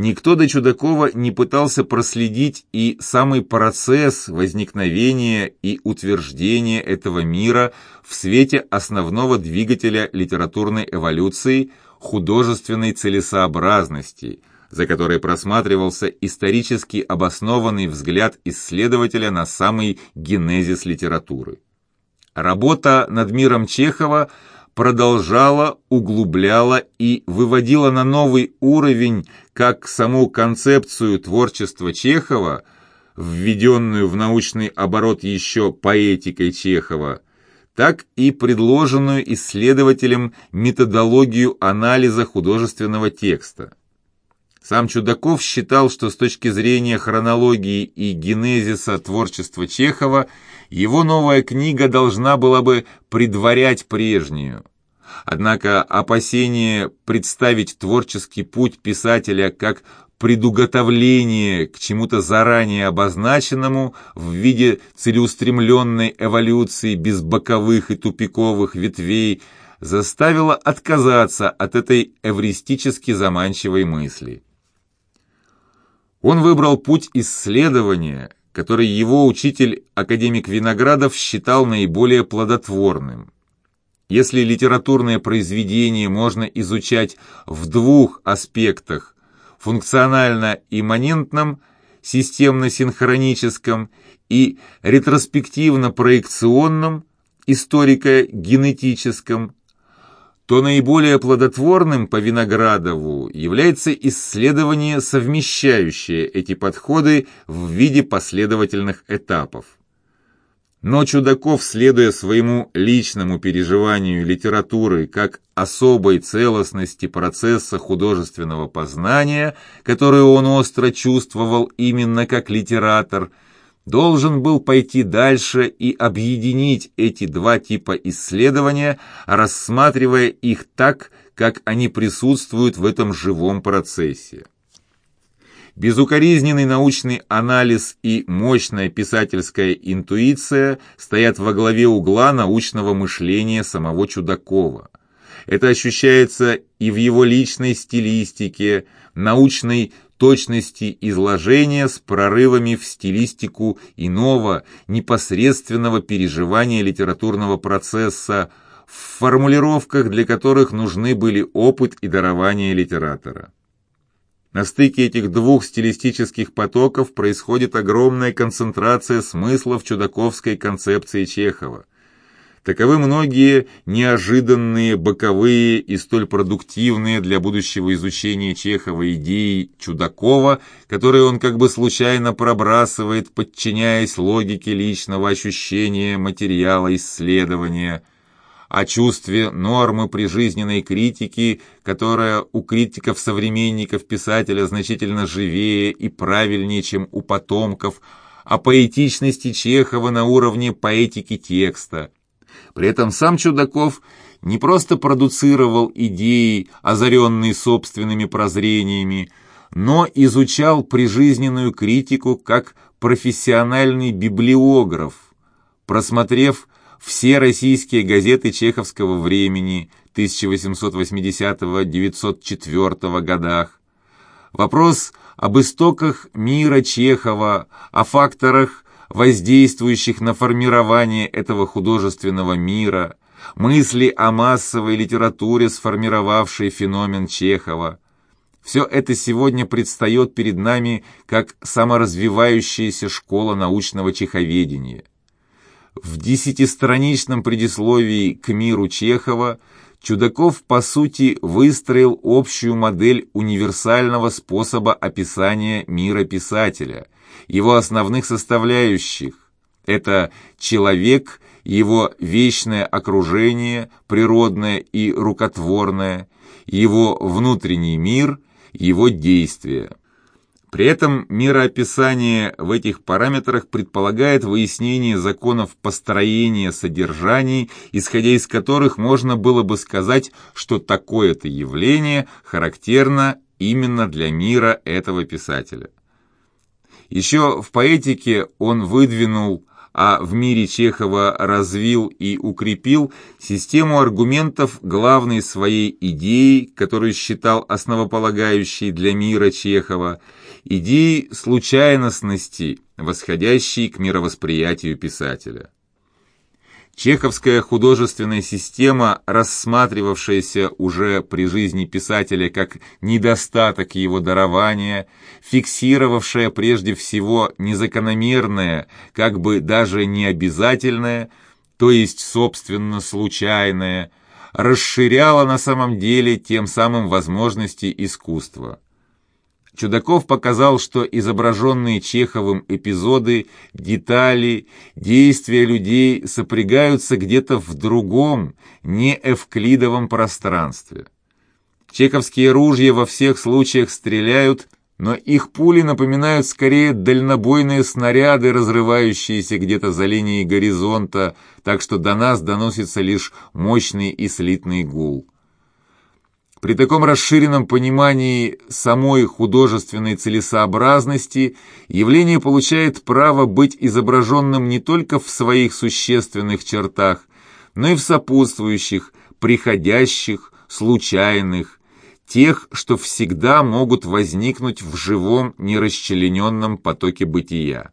никто до Чудакова не пытался проследить и самый процесс возникновения и утверждения этого мира в свете основного двигателя литературной эволюции – художественной целесообразности, за которой просматривался исторически обоснованный взгляд исследователя на самый генезис литературы. Работа над миром Чехова продолжала, углубляла и выводила на новый уровень как саму концепцию творчества Чехова, введенную в научный оборот еще поэтикой Чехова, так и предложенную исследователем методологию анализа художественного текста. Сам Чудаков считал, что с точки зрения хронологии и генезиса творчества Чехова его новая книга должна была бы предварять прежнюю. Однако опасение представить творческий путь писателя как предуготовление к чему-то заранее обозначенному в виде целеустремленной эволюции без боковых и тупиковых ветвей заставило отказаться от этой эвристически заманчивой мысли. Он выбрал путь исследования, который его учитель, академик Виноградов, считал наиболее плодотворным. Если литературное произведение можно изучать в двух аспектах функционально-имманентном, системно-синхроническом и ретроспективно-проекционном, историко-генетическом, то наиболее плодотворным по Виноградову является исследование, совмещающее эти подходы в виде последовательных этапов. Но Чудаков, следуя своему личному переживанию литературы как особой целостности процесса художественного познания, которую он остро чувствовал именно как литератор, должен был пойти дальше и объединить эти два типа исследования, рассматривая их так, как они присутствуют в этом живом процессе. Безукоризненный научный анализ и мощная писательская интуиция стоят во главе угла научного мышления самого Чудакова. Это ощущается и в его личной стилистике, научной точности изложения с прорывами в стилистику иного, непосредственного переживания литературного процесса, в формулировках, для которых нужны были опыт и дарование литератора. На стыке этих двух стилистических потоков происходит огромная концентрация смыслов чудаковской концепции Чехова. Таковы многие неожиданные, боковые и столь продуктивные для будущего изучения Чехова идеи Чудакова, которые он как бы случайно пробрасывает, подчиняясь логике личного ощущения материала исследования – о чувстве нормы прижизненной критики, которая у критиков-современников писателя значительно живее и правильнее, чем у потомков, о поэтичности Чехова на уровне поэтики текста. При этом сам Чудаков не просто продуцировал идеи, озаренные собственными прозрениями, но изучал прижизненную критику как профессиональный библиограф, просмотрев все российские газеты чеховского времени 1880-904 годах. Вопрос об истоках мира Чехова, о факторах, воздействующих на формирование этого художественного мира, мысли о массовой литературе, сформировавшей феномен Чехова. Все это сегодня предстает перед нами как саморазвивающаяся школа научного чеховедения. В десятистраничном предисловии к миру Чехова Чудаков, по сути, выстроил общую модель универсального способа описания мира писателя, его основных составляющих. Это человек, его вечное окружение, природное и рукотворное, его внутренний мир, его действия. При этом мироописание в этих параметрах предполагает выяснение законов построения содержаний, исходя из которых можно было бы сказать, что такое-то явление характерно именно для мира этого писателя. Еще в поэтике он выдвинул а в мире Чехова развил и укрепил систему аргументов главной своей идеей, которую считал основополагающей для мира Чехова, идеей случайностности, восходящей к мировосприятию писателя. Чеховская художественная система, рассматривавшаяся уже при жизни писателя как недостаток его дарования, фиксировавшая прежде всего незакономерное, как бы даже необязательное, то есть, собственно, случайное, расширяла на самом деле тем самым возможности искусства. Чудаков показал, что изображенные Чеховым эпизоды, детали, действия людей сопрягаются где-то в другом, не эвклидовом пространстве. Чеховские ружья во всех случаях стреляют, но их пули напоминают скорее дальнобойные снаряды, разрывающиеся где-то за линией горизонта, так что до нас доносится лишь мощный и слитный гул. При таком расширенном понимании самой художественной целесообразности явление получает право быть изображенным не только в своих существенных чертах, но и в сопутствующих, приходящих, случайных, тех, что всегда могут возникнуть в живом нерасчлененном потоке бытия.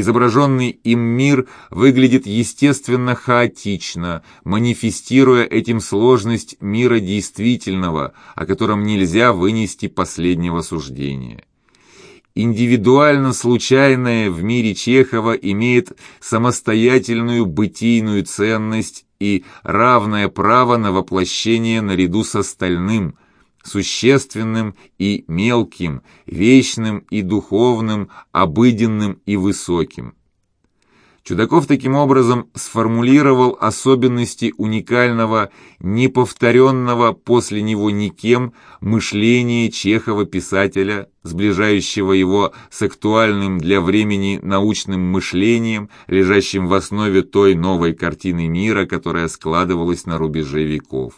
Изображенный им мир выглядит естественно хаотично, манифестируя этим сложность мира действительного, о котором нельзя вынести последнего суждения. Индивидуально случайное в мире Чехова имеет самостоятельную бытийную ценность и равное право на воплощение наряду с остальным – существенным и мелким, вечным и духовным, обыденным и высоким. Чудаков таким образом сформулировал особенности уникального, неповторенного после него никем мышления Чехова-писателя, сближающего его с актуальным для времени научным мышлением, лежащим в основе той новой картины мира, которая складывалась на рубеже веков.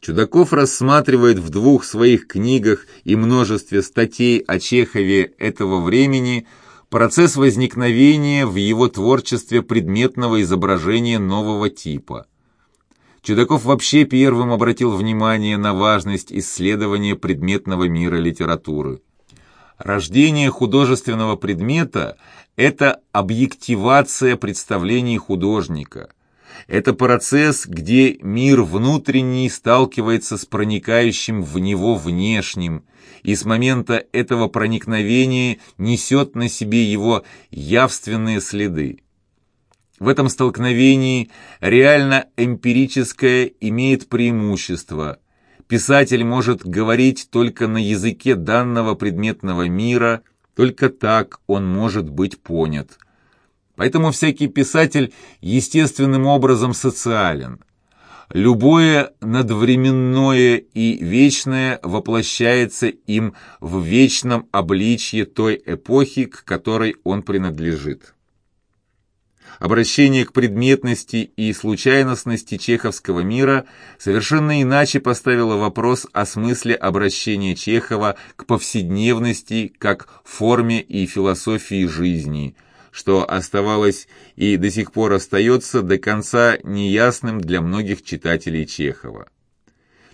Чудаков рассматривает в двух своих книгах и множестве статей о Чехове этого времени процесс возникновения в его творчестве предметного изображения нового типа. Чудаков вообще первым обратил внимание на важность исследования предметного мира литературы. Рождение художественного предмета – это объективация представлений художника – это процесс, где мир внутренний сталкивается с проникающим в него внешним, и с момента этого проникновения несет на себе его явственные следы. В этом столкновении реально эмпирическое имеет преимущество. Писатель может говорить только на языке данного предметного мира, только так он может быть понят. Поэтому всякий писатель естественным образом социален. Любое надвременное и вечное воплощается им в вечном обличье той эпохи, к которой он принадлежит. Обращение к предметности и случайностности чеховского мира совершенно иначе поставило вопрос о смысле обращения Чехова к повседневности как форме и философии жизни – что оставалось и до сих пор остается до конца неясным для многих читателей Чехова.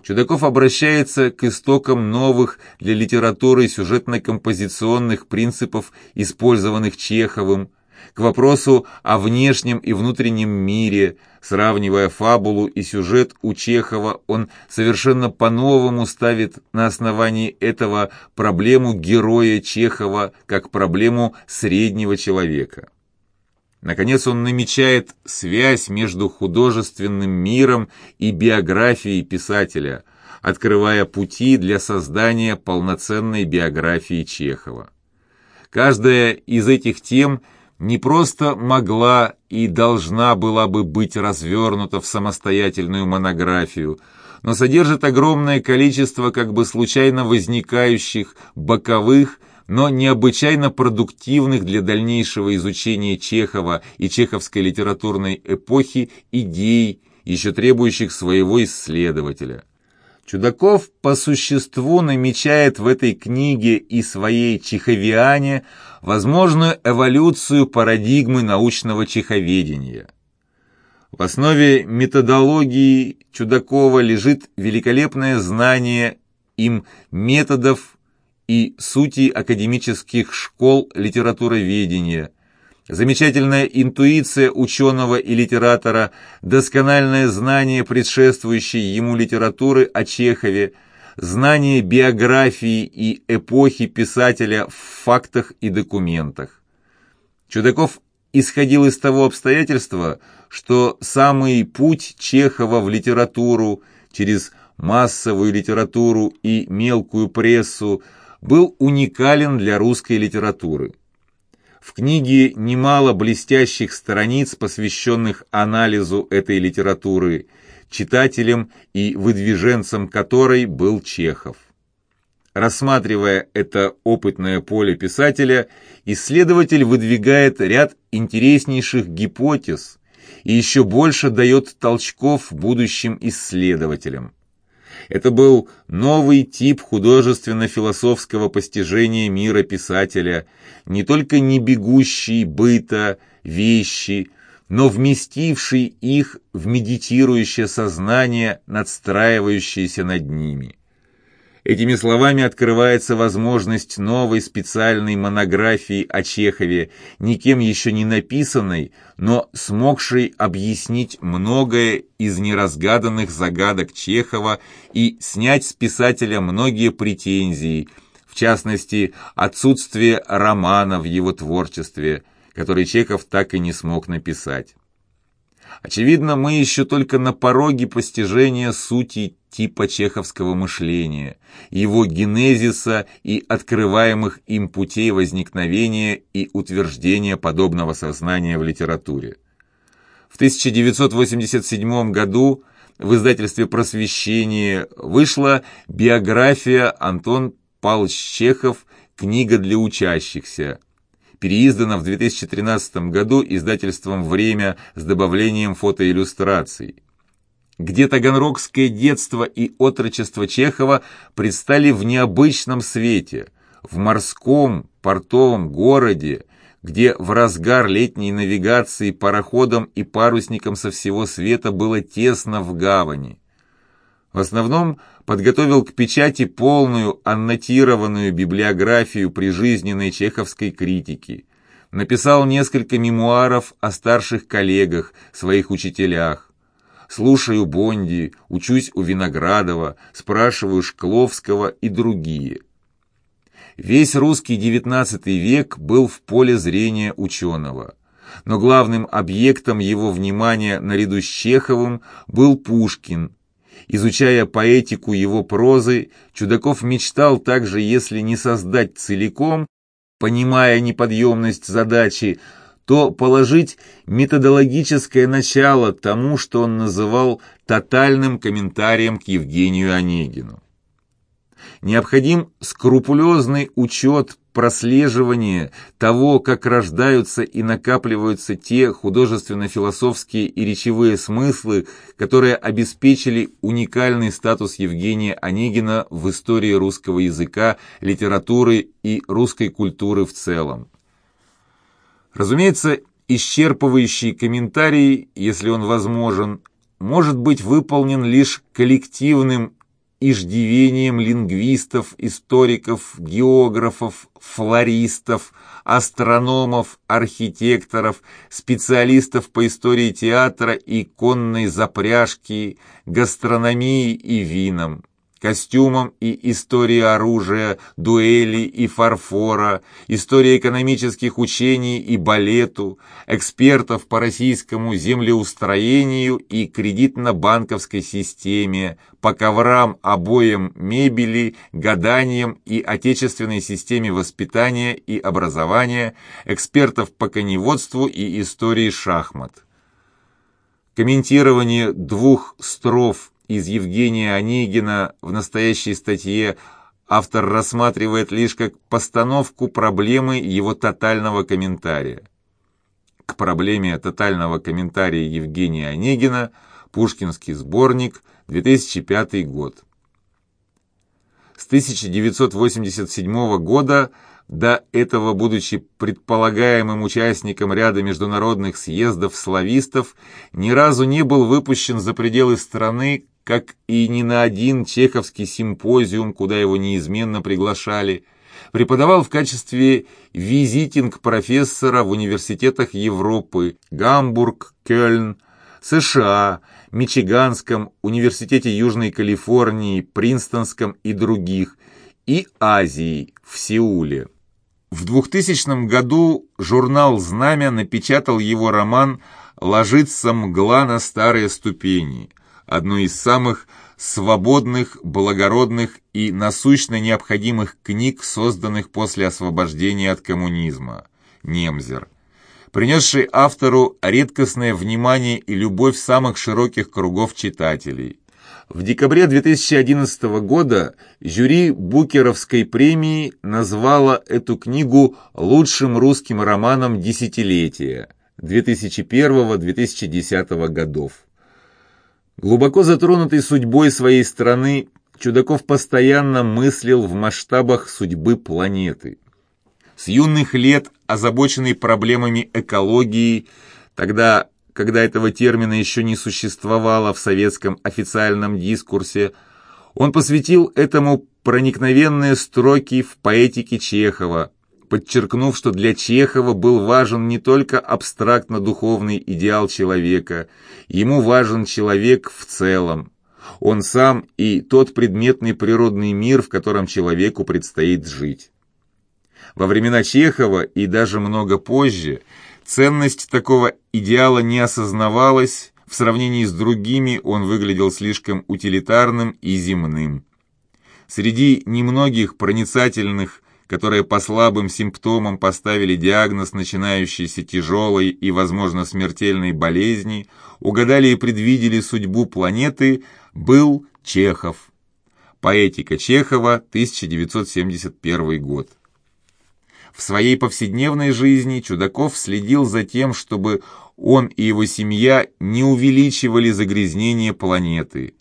Чудаков обращается к истокам новых для литературы сюжетно-композиционных принципов, использованных Чеховым, к вопросу о внешнем и внутреннем мире, сравнивая фабулу и сюжет у Чехова, он совершенно по-новому ставит на основании этого проблему героя Чехова как проблему среднего человека. Наконец он намечает связь между художественным миром и биографией писателя, открывая пути для создания полноценной биографии Чехова. Каждая из этих тем – не просто могла и должна была бы быть развернута в самостоятельную монографию, но содержит огромное количество как бы случайно возникающих боковых, но необычайно продуктивных для дальнейшего изучения Чехова и чеховской литературной эпохи идей, еще требующих своего исследователя. Чудаков по существу намечает в этой книге и своей чеховиане возможную эволюцию парадигмы научного чеховедения. В основе методологии Чудакова лежит великолепное знание им методов и сути академических школ литературоведения – Замечательная интуиция ученого и литератора, доскональное знание предшествующей ему литературы о Чехове, знание биографии и эпохи писателя в фактах и документах. Чудаков исходил из того обстоятельства, что самый путь Чехова в литературу через массовую литературу и мелкую прессу был уникален для русской литературы. В книге немало блестящих страниц, посвященных анализу этой литературы, читателем и выдвиженцем которой был Чехов. Рассматривая это опытное поле писателя, исследователь выдвигает ряд интереснейших гипотез и еще больше дает толчков будущим исследователям. Это был новый тип художественно-философского постижения мира писателя, не только не бегущий быта, вещи, но вместивший их в медитирующее сознание, надстраивающееся над ними. Этими словами открывается возможность новой специальной монографии о Чехове, никем еще не написанной, но смогшей объяснить многое из неразгаданных загадок Чехова и снять с писателя многие претензии, в частности, отсутствие романа в его творчестве, который Чехов так и не смог написать. Очевидно, мы еще только на пороге постижения сути типа чеховского мышления, его генезиса и открываемых им путей возникновения и утверждения подобного сознания в литературе. В 1987 году в издательстве «Просвещение» вышла биография Антон Павлович Чехов «Книга для учащихся», переиздана в 2013 году издательством «Время» с добавлением фотоиллюстраций где таганрогское детство и отрочество Чехова предстали в необычном свете, в морском портовом городе, где в разгар летней навигации пароходам и парусникам со всего света было тесно в гавани. В основном подготовил к печати полную аннотированную библиографию прижизненной чеховской критики, написал несколько мемуаров о старших коллегах, своих учителях, слушаю Бонди, учусь у Виноградова, спрашиваю Шкловского и другие. Весь русский XIX век был в поле зрения ученого. Но главным объектом его внимания наряду с Чеховым был Пушкин. Изучая поэтику его прозы, Чудаков мечтал также, если не создать целиком, понимая неподъемность задачи, то положить методологическое начало тому, что он называл тотальным комментарием к Евгению Онегину. Необходим скрупулезный учет прослеживания того, как рождаются и накапливаются те художественно-философские и речевые смыслы, которые обеспечили уникальный статус Евгения Онегина в истории русского языка, литературы и русской культуры в целом. Разумеется, исчерпывающий комментарий, если он возможен, может быть выполнен лишь коллективным иждивением лингвистов, историков, географов, флористов, астрономов, архитекторов, специалистов по истории театра и конной запряжки, гастрономии и винам костюмам и истории оружия, дуэли и фарфора, истории экономических учений и балету, экспертов по российскому землеустроению и кредитно-банковской системе, по коврам, обоям, мебели, гаданиям и отечественной системе воспитания и образования, экспертов по коневодству и истории шахмат. Комментирование двух строф из Евгения Онегина в настоящей статье автор рассматривает лишь как постановку проблемы его тотального комментария. К проблеме тотального комментария Евгения Онегина Пушкинский сборник, 2005 год. С 1987 года, до этого будучи предполагаемым участником ряда международных съездов славистов, ни разу не был выпущен за пределы страны, как и ни на один чеховский симпозиум, куда его неизменно приглашали, преподавал в качестве визитинг-профессора в университетах Европы Гамбург, Кёльн, США, Мичиганском, Университете Южной Калифорнии, Принстонском и других, и Азии в Сеуле. В 2000 году журнал «Знамя» напечатал его роман «Ложится мгла на старые ступени», одну из самых свободных, благородных и насущно необходимых книг, созданных после освобождения от коммунизма. Немзер принесший автору редкостное внимание и любовь самых широких кругов читателей. В декабре 2011 года жюри Букеровской премии назвало эту книгу лучшим русским романом десятилетия 2001-2010 годов. Глубоко затронутый судьбой своей страны, Чудаков постоянно мыслил в масштабах судьбы планеты. С юных лет, озабоченный проблемами экологии, тогда, когда этого термина еще не существовало в советском официальном дискурсе, он посвятил этому проникновенные строки в поэтике Чехова, подчеркнув, что для Чехова был важен не только абстрактно-духовный идеал человека, ему важен человек в целом, он сам и тот предметный природный мир, в котором человеку предстоит жить. Во времена Чехова и даже много позже ценность такого идеала не осознавалась, в сравнении с другими он выглядел слишком утилитарным и земным. Среди немногих проницательных, которые по слабым симптомам поставили диагноз начинающейся тяжелой и, возможно, смертельной болезни, угадали и предвидели судьбу планеты, был Чехов. Поэтика Чехова, 1971 год. В своей повседневной жизни Чудаков следил за тем, чтобы он и его семья не увеличивали загрязнение планеты.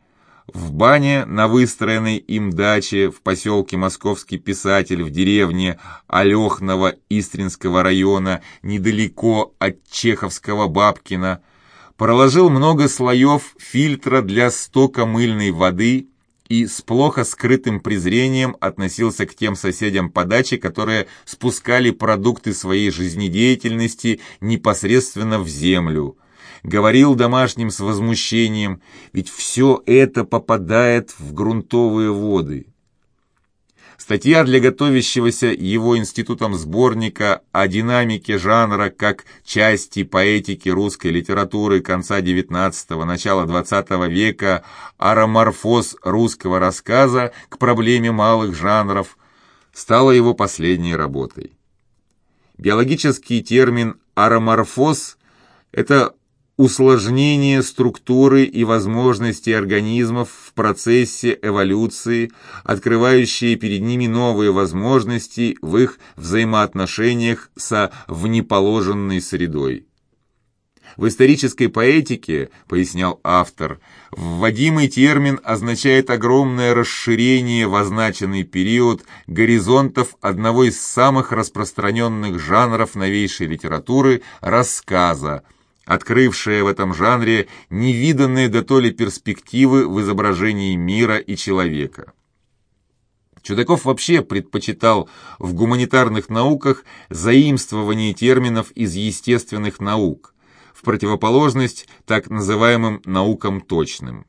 В бане на выстроенной им даче в поселке Московский писатель в деревне Алехново Истринского района, недалеко от Чеховского Бабкина, проложил много слоев фильтра для стока мыльной воды и с плохо скрытым презрением относился к тем соседям по даче, которые спускали продукты своей жизнедеятельности непосредственно в землю. Говорил домашним с возмущением, ведь все это попадает в грунтовые воды. Статья для готовящегося его институтом сборника о динамике жанра как части поэтики русской литературы конца XIX – начала XX века «Ароморфоз русского рассказа к проблеме малых жанров» стала его последней работой. Биологический термин «ароморфоз» – это усложнение структуры и возможностей организмов в процессе эволюции, открывающие перед ними новые возможности в их взаимоотношениях со внеположенной средой. В исторической поэтике, пояснял автор, вводимый термин означает огромное расширение в означенный период горизонтов одного из самых распространенных жанров новейшей литературы – рассказа – открывшая в этом жанре невиданные до то ли перспективы в изображении мира и человека. Чудаков вообще предпочитал в гуманитарных науках заимствование терминов из естественных наук, в противоположность так называемым наукам точным.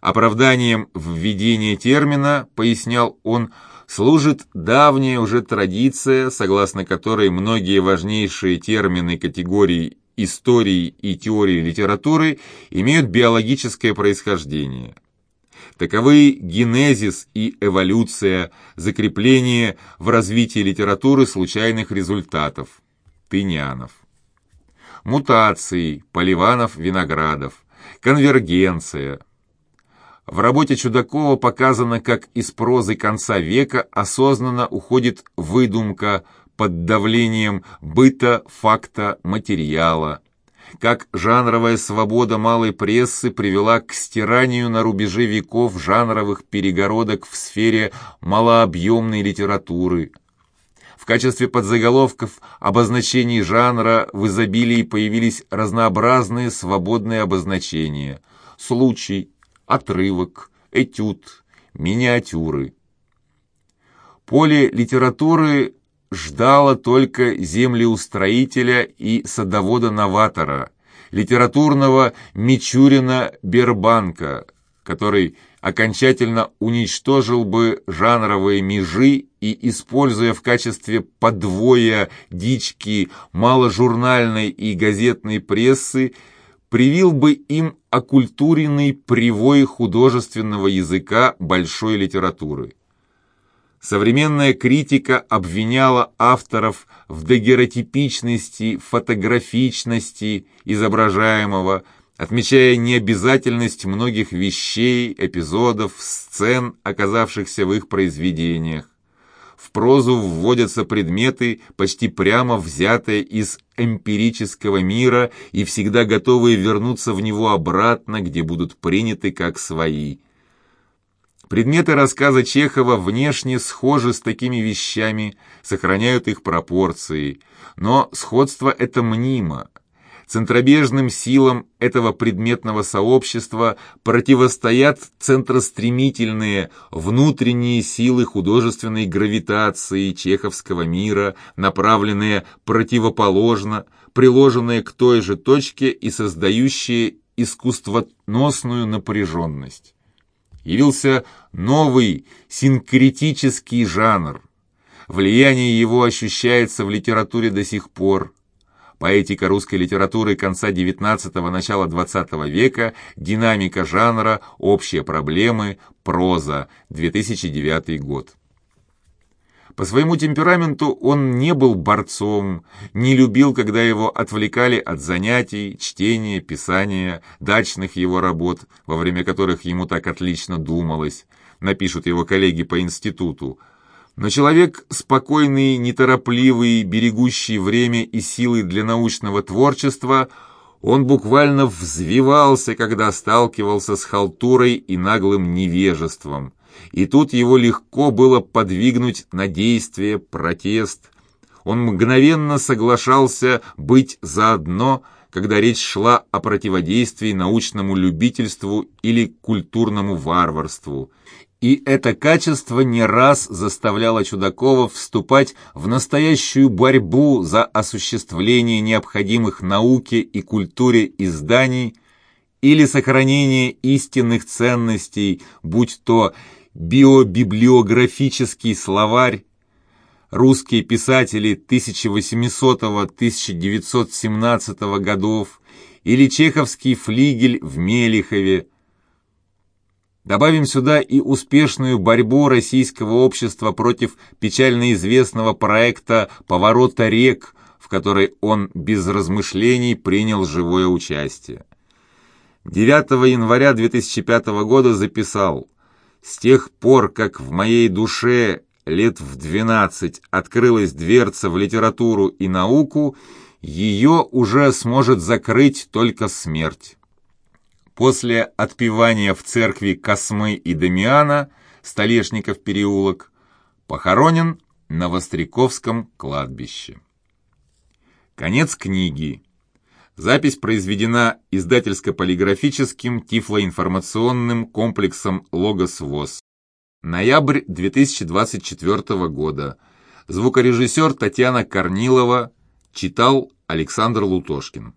Оправданием введения термина, пояснял он, служит давняя уже традиция, согласно которой многие важнейшие термины категории истории и теории литературы имеют биологическое происхождение. Таковы генезис и эволюция, закрепление в развитии литературы случайных результатов. Тынянов. Мутации, Поливанов, Виноградов. Конвергенция. В работе Чудакова показано, как из прозы конца века осознанно уходит выдумка, под давлением быта, факта, материала. как жанровая свобода малой прессы привела к стиранию на рубеже веков жанровых перегородок в сфере малообъемной литературы. В качестве подзаголовков обозначений жанра в изобилии появились разнообразные свободные обозначения – случай, отрывок, этюд, миниатюры. Поле литературы ждало только землеустроителя и садовода-новатора, литературного Мичурина Бербанка, который окончательно уничтожил бы жанровые межи и, используя в качестве подвоя дички маложурнальной и газетной прессы, привил бы им окультуренный привой художественного языка большой литературы. Современная критика обвиняла авторов в дагеротипичности, фотографичности изображаемого, отмечая необязательность многих вещей, эпизодов, сцен, оказавшихся в их произведениях. В прозу вводятся предметы, почти прямо взятые из эмпирического мира и всегда готовые вернуться в него обратно, где будут приняты как свои – Предметы рассказа Чехова внешне схожи с такими вещами, сохраняют их пропорции, но сходство это мнимо. Центробежным силам этого предметного сообщества противостоят центростремительные внутренние силы художественной гравитации чеховского мира, направленные противоположно, приложенные к той же точке и создающие искусствоносную напряженность явился новый синкретический жанр. Влияние его ощущается в литературе до сих пор. Поэтика русской литературы конца XIX – начала XX века, динамика жанра, общие проблемы, проза, 2009 год. По своему темпераменту он не был борцом, не любил, когда его отвлекали от занятий, чтения, писания, дачных его работ, во время которых ему так отлично думалось, напишут его коллеги по институту. Но человек спокойный, неторопливый, берегущий время и силы для научного творчества, он буквально взвивался, когда сталкивался с халтурой и наглым невежеством и тут его легко было подвигнуть на действие, протест. Он мгновенно соглашался быть заодно, когда речь шла о противодействии научному любительству или культурному варварству. И это качество не раз заставляло Чудакова вступать в настоящую борьбу за осуществление необходимых науке и культуре изданий или сохранение истинных ценностей, будь то биобиблиографический словарь, русские писатели 1800-1917 годов или чеховский флигель в Мелихове. Добавим сюда и успешную борьбу российского общества против печально известного проекта «Поворота рек», в которой он без размышлений принял живое участие. 9 января 2005 года записал – с тех пор, как в моей душе лет в двенадцать открылась дверца в литературу и науку, ее уже сможет закрыть только смерть. После отпевания в церкви Космы и Дамиана, Столешников переулок, похоронен на Востряковском кладбище. Конец книги. Запись произведена издательско-полиграфическим тифлоинформационным комплексом «Логос ВОЗ». Ноябрь 2024 года. Звукорежиссер Татьяна Корнилова. Читал Александр Лутошкин.